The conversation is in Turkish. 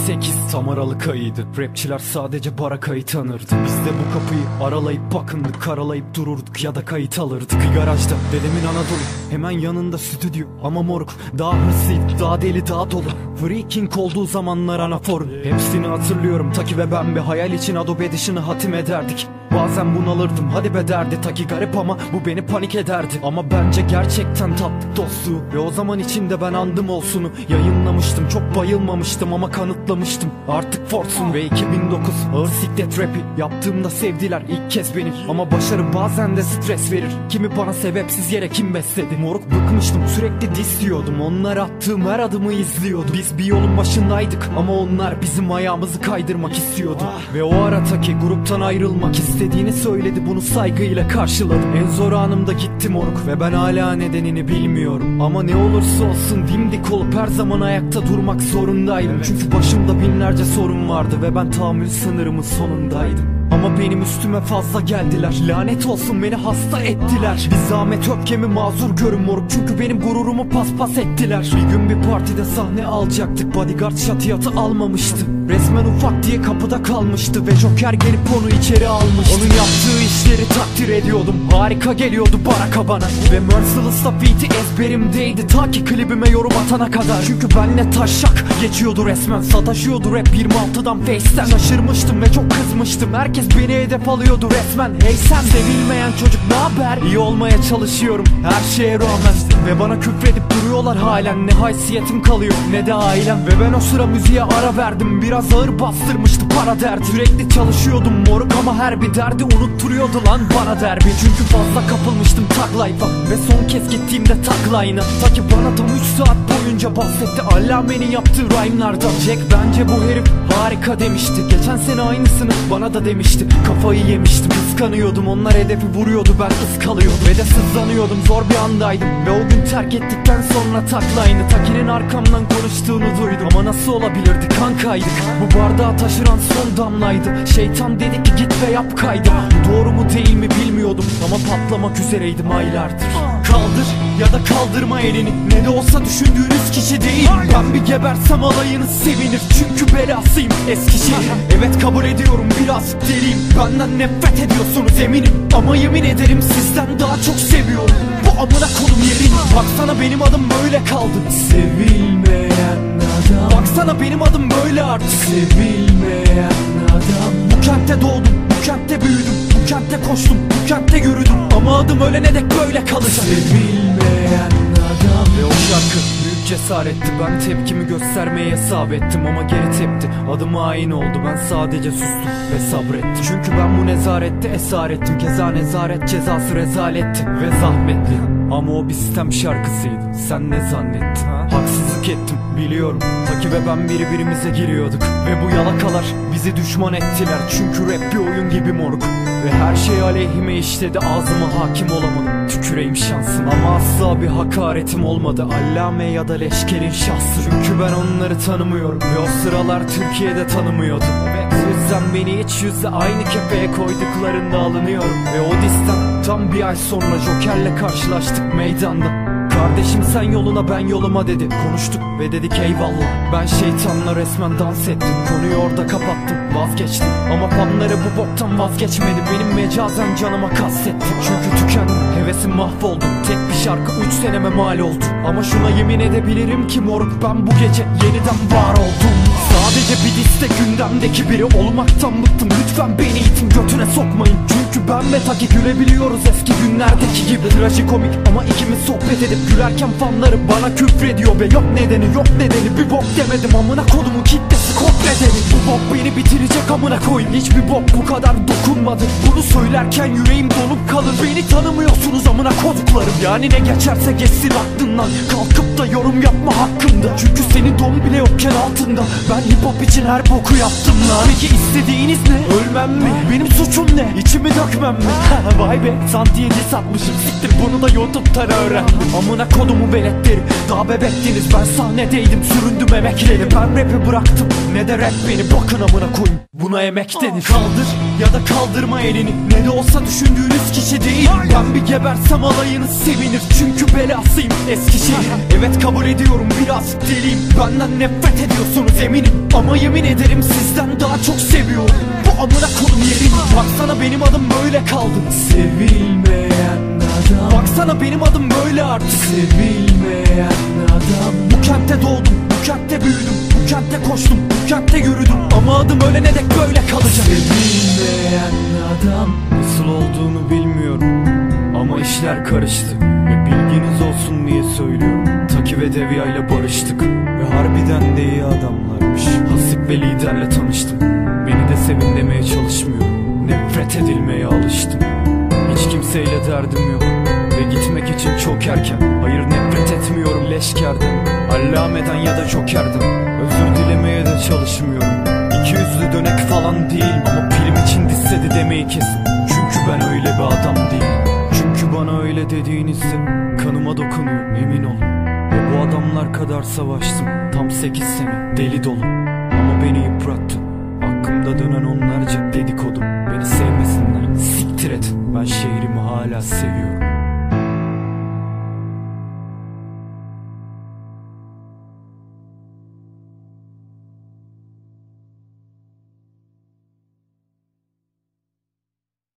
2008 tam Aralık ayıydı Rapçiler sadece barakayı tanırdı. Biz de bu kapıyı aralayıp bakındık Karalayıp dururduk ya da kayıt alırdık. Garajda dedemin Anadolu Hemen yanında stüdyo. Ama moruk Daha hırslıydı daha deli daha dolu. Freaking olduğu zamanlar anaforun. Hepsini hatırlıyorum Taki ve ben bir hayal için Adobe Edition'ı hatim ederdik Bazen bunalırdım hadi be derdi. Taki garip ama bu beni panik ederdi. Ama bence gerçekten tatlı dostluğu. Ve o zaman içinde ben andım olsunu. Yayınlamıştım çok bayılmamıştım ama kanıtlamıştım. Artık Fortsun ve 2009 Ağır siklet rapi. Yaptığımda sevdiler ilk kez beni. Ama başarı bazen de stres verir. Kimi bana sebepsiz yere kim besledi? Moruk bıkmıştım sürekli dis diyordum. Onlar attığım her adımı izliyordu Biz bir yolun başındaydık ama onlar bizim ayağımızı kaydırmak istiyordu. Ve o ara Taki gruptan ayrılmak istediğini söyledi. Bunu saygıyla karşıladım. En zor anımda gittim moruk ve ben hala nedenini bilmiyorum. Ama ne olursa olsun dimdik olup her zaman ayakta durmak zorundaydım. Çünkü başımda binlerce sorun vardı ve ben tahammül sınırımın sonundaydım. Ama benim üstüme fazla geldiler. Lanet olsun beni hasta ettiler. Bir zahmet öfkemi mazur görün moruk. Çünkü benim gururumu paspas ettiler. Bir gün bir partide sahne alacaktık. Bodyguard şatiyatı almamıştı. Resmen ufak diye kapıda kalmıştı Ve Joker gelip onu içeri almıştı. Onun yaptığı işleri takdir ediyordum. Harika geliyordu baraka bana. Ve Merciless'la beat'i ezberimdeydi. Ta ki klibime yorum atana kadar. Çünkü benle taşak geçiyordu resmen. Sataşıyordu rap 26'dan Face'ten. Şaşırmıştım ve çok kızmıştım. Herkes beni hedef alıyordu resmen. Hey sen sevilmeyen çocuk ne haber? İyi olmaya çalışıyorum. Her şeye rağmen. Ve bana küfredip duruyorlar halen. Ne haysiyetim kalıyor ne de ailem. Ve ben o sıra müziğe ara verdim. Biraz ağır bastırmıştı para derdi. Sürekli çalışıyordum moruk ama her bir derdi unutturuyordu lan bana derbi. Çünkü fazla kapılmıştım life'a Ve son kez gittiğimde line'a Ta ki bana tam 3 saat boyunca bahsetti. Allame'nin yaptığı rhyme'lardan Jack bence bu herif harika demişti. Geçen sene aynısını bana da demişti. Kafayı yemiştim kıskanıyordum. Onlar hedefi vuruyordu ben ıskalıyordum Ve de sızlanıyordum zor bir andaydım. Ve o gün terk ettikten sonra taklaynı Taki'nin arkamdan konuştuğunu duydum. Ama nasıl olabilirdi kankaydık? Bu bardağı taşıran son damlaydı. Şeytan dedi ki git ve yap kaydı. Doğru mu değil mi bilmiyordum. Ama patlamak üzereydim aylardır Kaldır ya da kaldırma elini. Ne de olsa düşündüğünüz kişi değil. Ben bir gebersem alayınız sevinir. Çünkü belasıyım Eskişehir. Evet kabul ediyorum biraz deliyim. Benden nefret ediyorsunuz eminim. Ama yemin ederim sizden daha çok seviyorum. Bu amına kolum yerini Baksana benim adım böyle kaldı. Sevilmeyen adam. Baksana benim adım böyle artık. Sevilmeyen adam. Bu kentte doğdum, bu kentte büyüdüm kentte koştum, bu kentte yürüdüm. Ama adım ölene dek böyle kalacak Sevilmeyen adam. Ve o şarkı büyük cesaretti. Ben tepkimi göstermeye hesap ettim Ama geri tepti. Adım hain oldu ben sadece sustum ve sabrettim. Çünkü ben bu nezarette esarettim Keza nezaret cezası rezaletti Ve zahmetli. Ama o bir sistem şarkısıydı. Sen ne zannettin? Haksızlık ettim biliyorum. Taki ve ben birbirimize giriyorduk Ve bu yalakalar bizi düşman ettiler. Çünkü rap bir oyun gibi moruk Ve her şey aleyhime işledi ağzıma hakim olamadım. Tüküreyim şansım Ama asla bir hakaretim olmadı. Allame ya da leşkerin şahsı Çünkü ben onları tanımıyorum. Ve o sıralar Türkiye'de tanımıyordu Evet yüzden beni hiç yüzle aynı kefeye koyduklarında alınıyorum. Ve o disten tam bir ay sonra Joker'le karşılaştık meydanda Kardeşim sen yoluna ben yoluma dedi Konuştuk ve dedik eyvallah. Ben şeytanla resmen dans ettim. Konuyu orada kapattım vazgeçtim. Ama fanları bu boktan vazgeçmedi Benim mecazen canıma kastetti Çünkü tükendim hevesim mahvoldu. Tek bir şarkı 3 seneme mal oldu. Ama şuna yemin edebilirim ki moruk Ben bu gece yeniden var oldum Sadece bir liste gündemdeki biri olmaktan bıktım. Lütfen beni itin götüne sokmayın. Çünkü ben ve Taki gülebiliyoruz eski günlerdeki gibi. Trajikomik ama ikimiz sohbet edip gülerken fanları bana küfrediyor. Ve yok nedeni yok nedeni bir bok demedim. Amına kodumun kitlesi kod nedeni Bu bok beni bitirecek amına koyayım. Hiçbir bok bu kadar dokunmadı. Bunu söylerken yüreğim donup kalır Beni tanımıyorsunuz amına koduklarım Yani ne geçerse geçsin aklından. Kalkıp da yorum yapma hakkında. Çünkü senin don bile yokken altında. Ben hip hop için her boku yaptım lan. Peki istediğiniz ne? Ölmem mi? Suçum ne? İçimi dökmem mi? Vay be santiye diss atmışım Siktir bunu da YouTube'dan öğrendim Amına kodumu veletleri Daha bebektiniz. Ben sahnedeydim Süründüm emekleri. Ben rapi bıraktım Ne de rap beni. Bakın amına koyun Buna emek denir. Kaldır ya da kaldırma elini. Ne de olsa düşündüğünüz kişi değil. Ben bir gebersem alayınız sevinir. Çünkü belasıyım Eskişehir. Evet kabul ediyorum biraz deliyim. Benden nefret ediyorsunuz eminim. Ama yemin ederim sizden daha çok seviyorum Bu amına kolum yerini Baksana benim adım böyle kaldı. Sevilmeyen adam. Baksana benim adım böyle artık. Sevilmeyen adam. Bu kentte doğdum, bu kentte büyüdüm Bu kentte koştum, bu kentte yürüdüm. Ama adım ölene dek böyle kalacak. Sevilmeyen adam. Nasıl olduğunu bilmiyorum. Ama işler karıştı. Ve bilginiz olsun diye söylüyorum. Taki ve Devya ile barıştık. Ve harbiden de iyi adamlarmış. Hasip ve liderle tanıştım de sevin çalışmıyorum. Nefret edilmeye alıştım. Hiç kimseyle derdim yok. Ve gitmek için çok erken. Hayır nefret etmiyorum leşkerden. Allameden ya da jokerden. Özür dilemeye de çalışmıyorum. İki yüzlü dönek falan değil. Ama pilim için dissedi demeyi kesin. Çünkü ben öyle bir adam değilim. Çünkü bana öyle dediğinizde Kanıma dokunuyor. Emin olun. Ve bu adamlar kadar savaştım. Tam 8 sene. Deli dolu. Ama beni yıprattı Hakkımda dönen onlarca dedikodu Beni sevmesinler. Siktir et. Ben şehrimi hala seviyorum